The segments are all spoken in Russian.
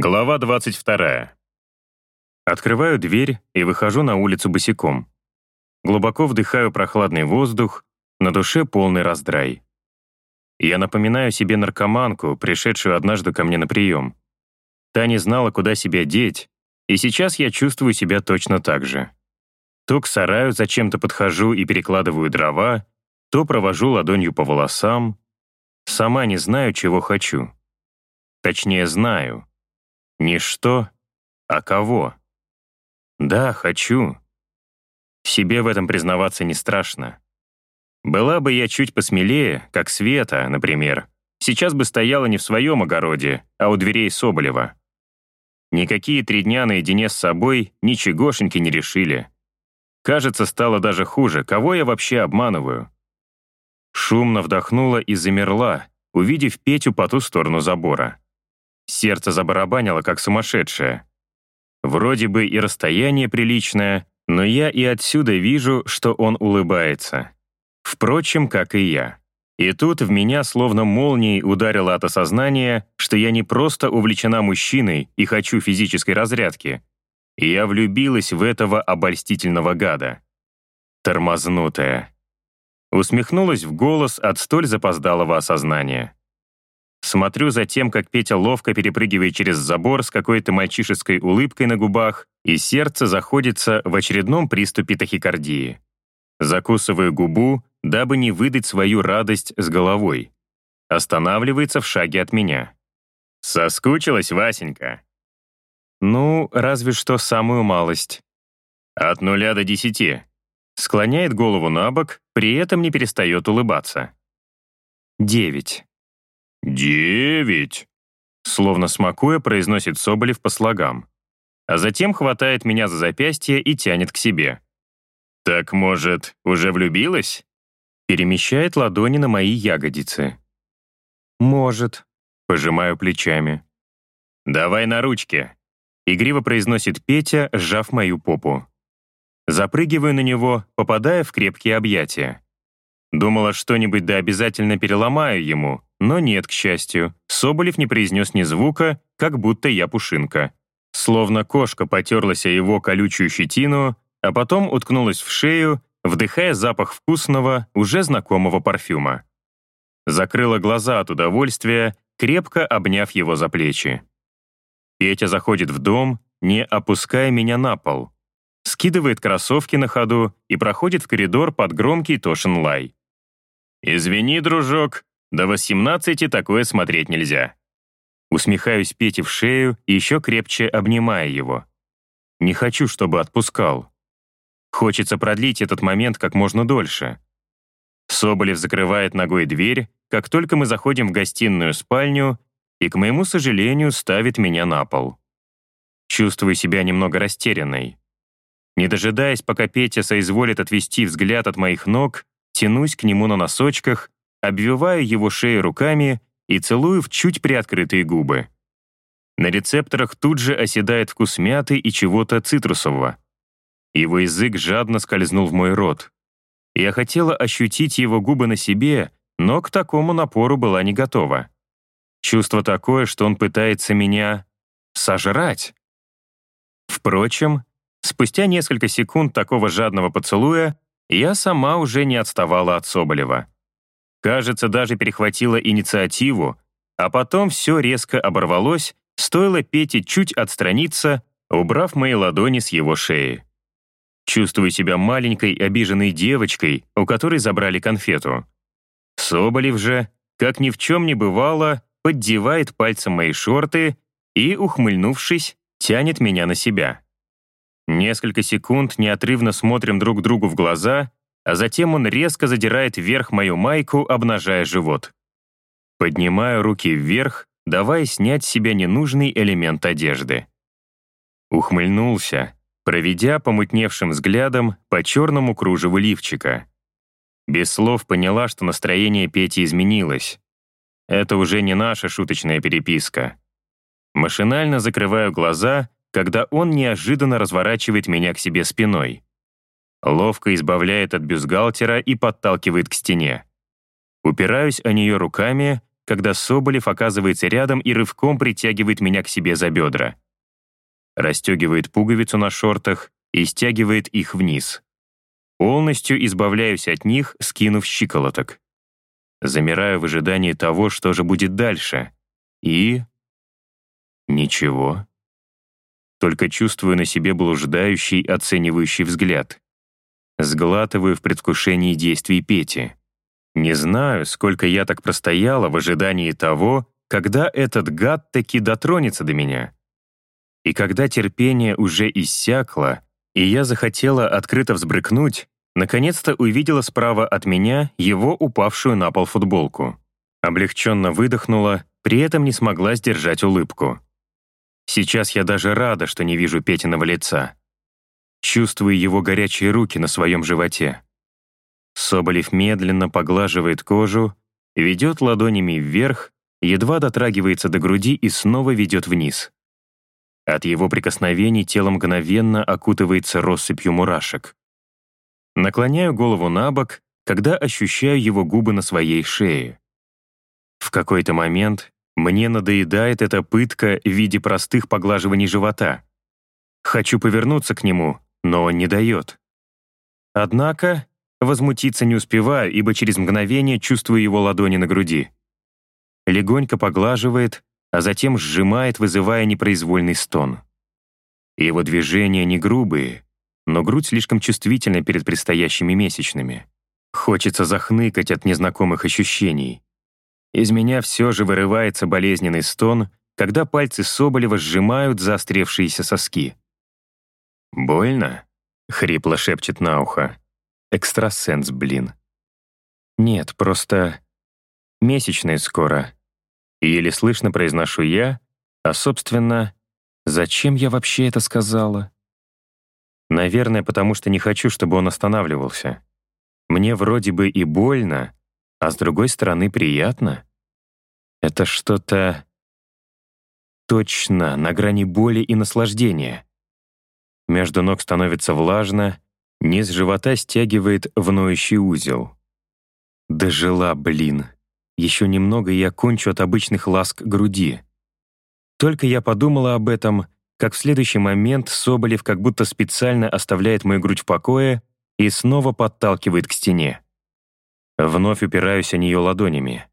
Глава 22. Открываю дверь и выхожу на улицу босиком. Глубоко вдыхаю прохладный воздух, на душе полный раздрай. Я напоминаю себе наркоманку, пришедшую однажды ко мне на прием. Та не знала, куда себя деть, и сейчас я чувствую себя точно так же. То к сараю зачем-то подхожу и перекладываю дрова, то провожу ладонью по волосам. Сама не знаю, чего хочу. Точнее, знаю, не что, а кого. Да, хочу. Себе в этом признаваться не страшно. Была бы я чуть посмелее, как Света, например, сейчас бы стояла не в своем огороде, а у дверей Соболева. Никакие три дня наедине с собой ничегошеньки не решили. Кажется, стало даже хуже. Кого я вообще обманываю? Шумно вдохнула и замерла, увидев Петю по ту сторону забора. Сердце забарабанило, как сумасшедшее. Вроде бы и расстояние приличное, но я и отсюда вижу, что он улыбается. Впрочем, как и я. И тут в меня словно молнией ударило от осознания, что я не просто увлечена мужчиной и хочу физической разрядки. Я влюбилась в этого обольстительного гада. Тормознутая. Усмехнулась в голос от столь запоздалого осознания. Смотрю за тем, как Петя ловко перепрыгивает через забор с какой-то мальчишеской улыбкой на губах, и сердце заходится в очередном приступе тахикардии. Закусываю губу, дабы не выдать свою радость с головой. Останавливается в шаге от меня. «Соскучилась, Васенька?» «Ну, разве что самую малость». «От нуля до десяти». Склоняет голову на бок, при этом не перестает улыбаться. «Девять». «Девять!» Словно смакуя, произносит Соболев по слогам. А затем хватает меня за запястье и тянет к себе. «Так, может, уже влюбилась?» Перемещает ладони на мои ягодицы. «Может», — пожимаю плечами. «Давай на ручке», — игриво произносит Петя, сжав мою попу. Запрыгиваю на него, попадая в крепкие объятия. Думала, что-нибудь да обязательно переломаю ему, но нет, к счастью. Соболев не произнес ни звука, как будто я пушинка. Словно кошка потерлась о его колючую щетину, а потом уткнулась в шею, вдыхая запах вкусного, уже знакомого парфюма. Закрыла глаза от удовольствия, крепко обняв его за плечи. Петя заходит в дом, не опуская меня на пол. Скидывает кроссовки на ходу и проходит в коридор под громкий Тошин лай. «Извини, дружок, до 18 такое смотреть нельзя». Усмехаюсь Пете в шею и еще крепче обнимая его. Не хочу, чтобы отпускал. Хочется продлить этот момент как можно дольше. Соболев закрывает ногой дверь, как только мы заходим в гостиную спальню, и, к моему сожалению, ставит меня на пол. Чувствую себя немного растерянной. Не дожидаясь, пока Петя соизволит отвести взгляд от моих ног, тянусь к нему на носочках, обвиваю его шею руками и целую в чуть приоткрытые губы. На рецепторах тут же оседает вкус мяты и чего-то цитрусового. Его язык жадно скользнул в мой рот. Я хотела ощутить его губы на себе, но к такому напору была не готова. Чувство такое, что он пытается меня сожрать. Впрочем, спустя несколько секунд такого жадного поцелуя я сама уже не отставала от Соболева. Кажется, даже перехватила инициативу, а потом все резко оборвалось, стоило Пете чуть отстраниться, убрав мои ладони с его шеи. Чувствую себя маленькой обиженной девочкой, у которой забрали конфету. Соболев же, как ни в чем не бывало, поддевает пальцем мои шорты и, ухмыльнувшись, тянет меня на себя. Несколько секунд неотрывно смотрим друг другу в глаза, а затем он резко задирает вверх мою майку, обнажая живот. Поднимаю руки вверх, давая снять с себя ненужный элемент одежды. Ухмыльнулся, проведя помутневшим взглядом по черному кружеву лифчика. Без слов поняла, что настроение Пети изменилось. Это уже не наша шуточная переписка. Машинально закрываю глаза когда он неожиданно разворачивает меня к себе спиной. Ловко избавляет от бюстгальтера и подталкивает к стене. Упираюсь о нее руками, когда Соболев оказывается рядом и рывком притягивает меня к себе за бедра. Растегивает пуговицу на шортах и стягивает их вниз. Полностью избавляюсь от них, скинув щиколоток. Замираю в ожидании того, что же будет дальше. И... Ничего. Только чувствую на себе блуждающий, оценивающий взгляд. Сглатываю в предвкушении действий Пети. Не знаю, сколько я так простояла в ожидании того, когда этот гад таки дотронется до меня. И когда терпение уже иссякло, и я захотела открыто взбрыкнуть, наконец-то увидела справа от меня его упавшую на пол футболку. Облегченно выдохнула, при этом не смогла сдержать улыбку. Сейчас я даже рада, что не вижу Петиного лица. Чувствую его горячие руки на своем животе. Соболев медленно поглаживает кожу, ведет ладонями вверх, едва дотрагивается до груди и снова ведет вниз. От его прикосновений тело мгновенно окутывается россыпью мурашек. Наклоняю голову на бок, когда ощущаю его губы на своей шее. В какой-то момент мне надоедает эта пытка в виде простых поглаживаний живота. Хочу повернуться к нему, но не дает. Однако возмутиться не успеваю, ибо через мгновение чувствую его ладони на груди. Легонько поглаживает, а затем сжимает, вызывая непроизвольный стон. Его движения не грубые, но грудь слишком чувствительна перед предстоящими месячными. Хочется захныкать от незнакомых ощущений. Из меня все же вырывается болезненный стон, когда пальцы Соболева сжимают заостревшиеся соски. «Больно?» — хрипло шепчет на ухо. «Экстрасенс, блин». «Нет, просто... месячные скоро». Еле слышно произношу я, а, собственно, зачем я вообще это сказала? Наверное, потому что не хочу, чтобы он останавливался. Мне вроде бы и больно, а с другой стороны приятно. Это что-то... Точно, на грани боли и наслаждения. Между ног становится влажно, низ живота стягивает в ноющий узел. Дожила, блин. Еще немного, и я кончу от обычных ласк груди. Только я подумала об этом, как в следующий момент Соболев как будто специально оставляет мою грудь в покое и снова подталкивает к стене. Вновь упираюсь о нее ладонями.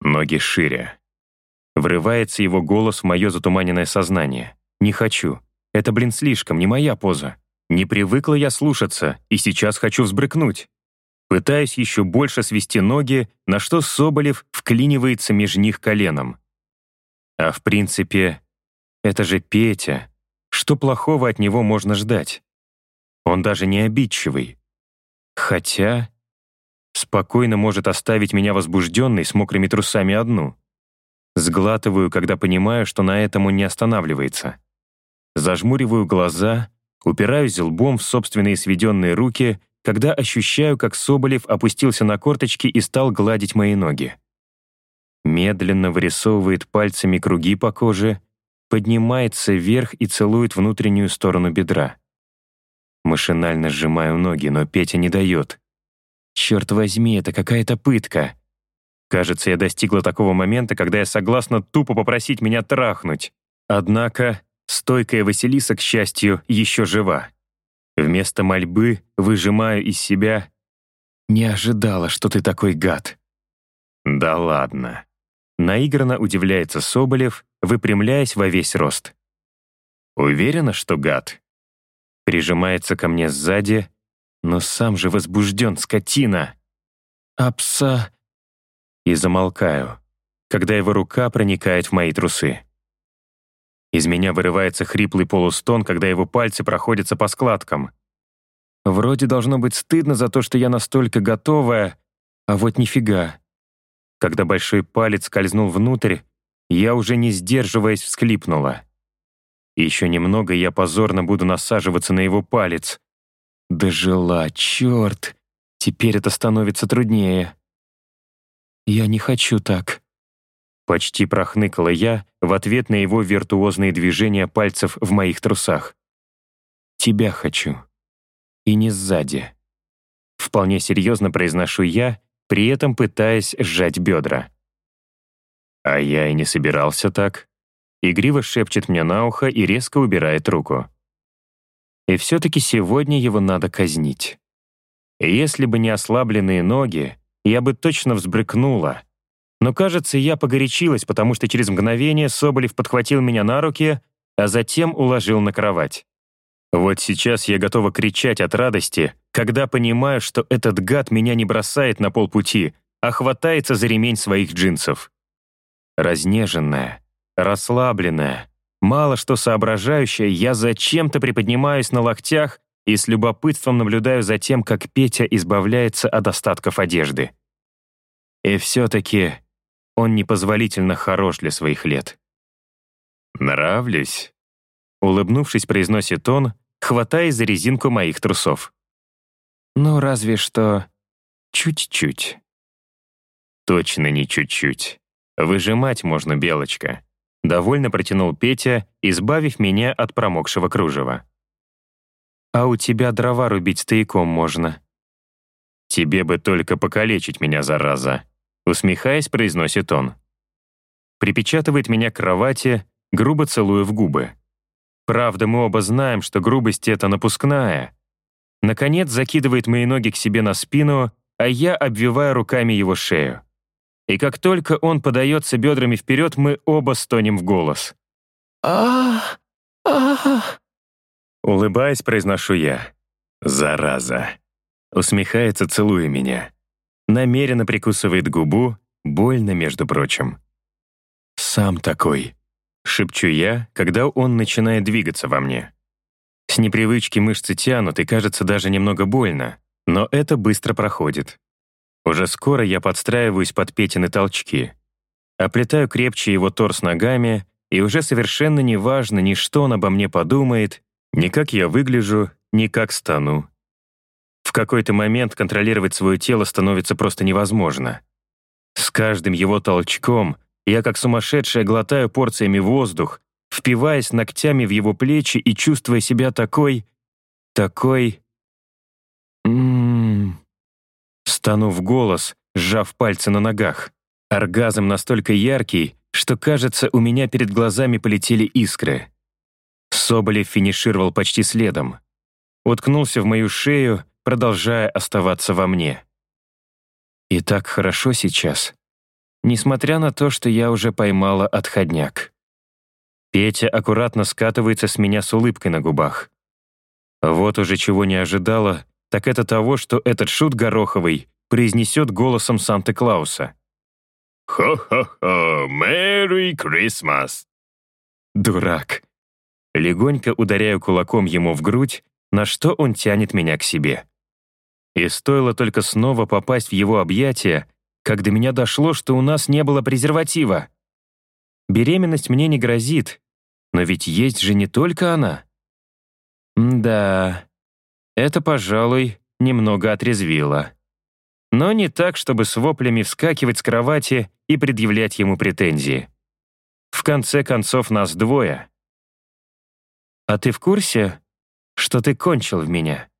Ноги шире. Врывается его голос в мое затуманенное сознание. «Не хочу. Это, блин, слишком, не моя поза. Не привыкла я слушаться, и сейчас хочу взбрыкнуть. Пытаюсь еще больше свести ноги, на что Соболев вклинивается между них коленом. А в принципе, это же Петя. Что плохого от него можно ждать? Он даже не обидчивый. Хотя спокойно может оставить меня возбужденной с мокрыми трусами одну. Сглатываю, когда понимаю, что на этом он не останавливается. Зажмуриваю глаза, упираюсь лбом в собственные сведенные руки, когда ощущаю, как Соболев опустился на корточки и стал гладить мои ноги. Медленно вырисовывает пальцами круги по коже, поднимается вверх и целует внутреннюю сторону бедра. Машинально сжимаю ноги, но Петя не дает. Черт возьми, это какая-то пытка. Кажется, я достигла такого момента, когда я согласна тупо попросить меня трахнуть. Однако Стойкая Василиса, к счастью, еще жива. Вместо мольбы выжимаю из себя «Не ожидала, что ты такой гад». «Да ладно». Наигранно удивляется Соболев, выпрямляясь во весь рост. «Уверена, что гад?» Прижимается ко мне сзади, но сам же возбужден, скотина. «Апса...» И замолкаю, когда его рука проникает в мои трусы. Из меня вырывается хриплый полустон, когда его пальцы проходятся по складкам. Вроде должно быть стыдно за то, что я настолько готовая, а вот нифига. Когда большой палец скользнул внутрь, я уже не сдерживаясь всхлипнула. Еще немного, я позорно буду насаживаться на его палец. Дожила, черт! Теперь это становится труднее. Я не хочу так. Почти прохныкала я в ответ на его виртуозные движения пальцев в моих трусах. «Тебя хочу. И не сзади». Вполне серьезно произношу я, при этом пытаясь сжать бедра. А я и не собирался так. Игриво шепчет мне на ухо и резко убирает руку. И все-таки сегодня его надо казнить. Если бы не ослабленные ноги, я бы точно взбрыкнула. Но, кажется, я погорячилась, потому что через мгновение Соболев подхватил меня на руки, а затем уложил на кровать. Вот сейчас я готова кричать от радости, когда понимаю, что этот гад меня не бросает на полпути, а хватается за ремень своих джинсов. Разнеженная, расслабленная, мало что соображающая, я зачем-то приподнимаюсь на локтях и с любопытством наблюдаю за тем, как Петя избавляется от остатков одежды. И все-таки он непозволительно хорош для своих лет. «Нравлюсь», — улыбнувшись, произносит он, хватая за резинку моих трусов. «Ну, разве что чуть-чуть». «Точно не чуть-чуть. Выжимать можно, Белочка», — довольно протянул Петя, избавив меня от промокшего кружева. «А у тебя дрова рубить стояком можно». «Тебе бы только покалечить меня, зараза», — усмехаясь, произносит он. Припечатывает меня к кровати, грубо целуя в губы. Правда, мы оба знаем, что грубость — это напускная. Наконец закидывает мои ноги к себе на спину, а я обвиваю руками его шею. И как только он подается бедрами вперед, мы оба стонем в голос. а а Улыбаясь, произношу я. «Зараза!» Усмехается, целуя меня. Намеренно прикусывает губу, больно, между прочим. «Сам такой», Шепчу я, когда он начинает двигаться во мне. С непривычки мышцы тянут и кажется даже немного больно, но это быстро проходит. Уже скоро я подстраиваюсь под Петины толчки. Оплетаю крепче его торс ногами, и уже совершенно не важно ни что он обо мне подумает, ни как я выгляжу, ни как стану. Какой-то момент контролировать свое тело становится просто невозможно. С каждым его толчком я как сумасшедшая глотаю порциями воздух, впиваясь ногтями в его плечи и чувствуя себя такой... такой... Ммм... Стану в голос, сжав пальцы на ногах. Оргазм настолько яркий, что, кажется, у меня перед глазами полетели искры. Соболев финишировал почти следом. Уткнулся в мою шею, продолжая оставаться во мне. И так хорошо сейчас несмотря на то, что я уже поймала отходняк. Петя аккуратно скатывается с меня с улыбкой на губах. Вот уже чего не ожидала, так это того, что этот шут Гороховый произнесет голосом Санта-Клауса. «Хо-хо-хо, Merry Christmas!» Дурак. Легонько ударяю кулаком ему в грудь, на что он тянет меня к себе. И стоило только снова попасть в его объятия, как до меня дошло, что у нас не было презерватива. Беременность мне не грозит, но ведь есть же не только она. да, это, пожалуй, немного отрезвило. Но не так, чтобы с воплями вскакивать с кровати и предъявлять ему претензии. В конце концов, нас двое. А ты в курсе, что ты кончил в меня?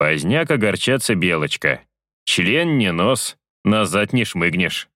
Поздняк огорчаться, Белочка. Член не нос, Назад не шмыгнешь.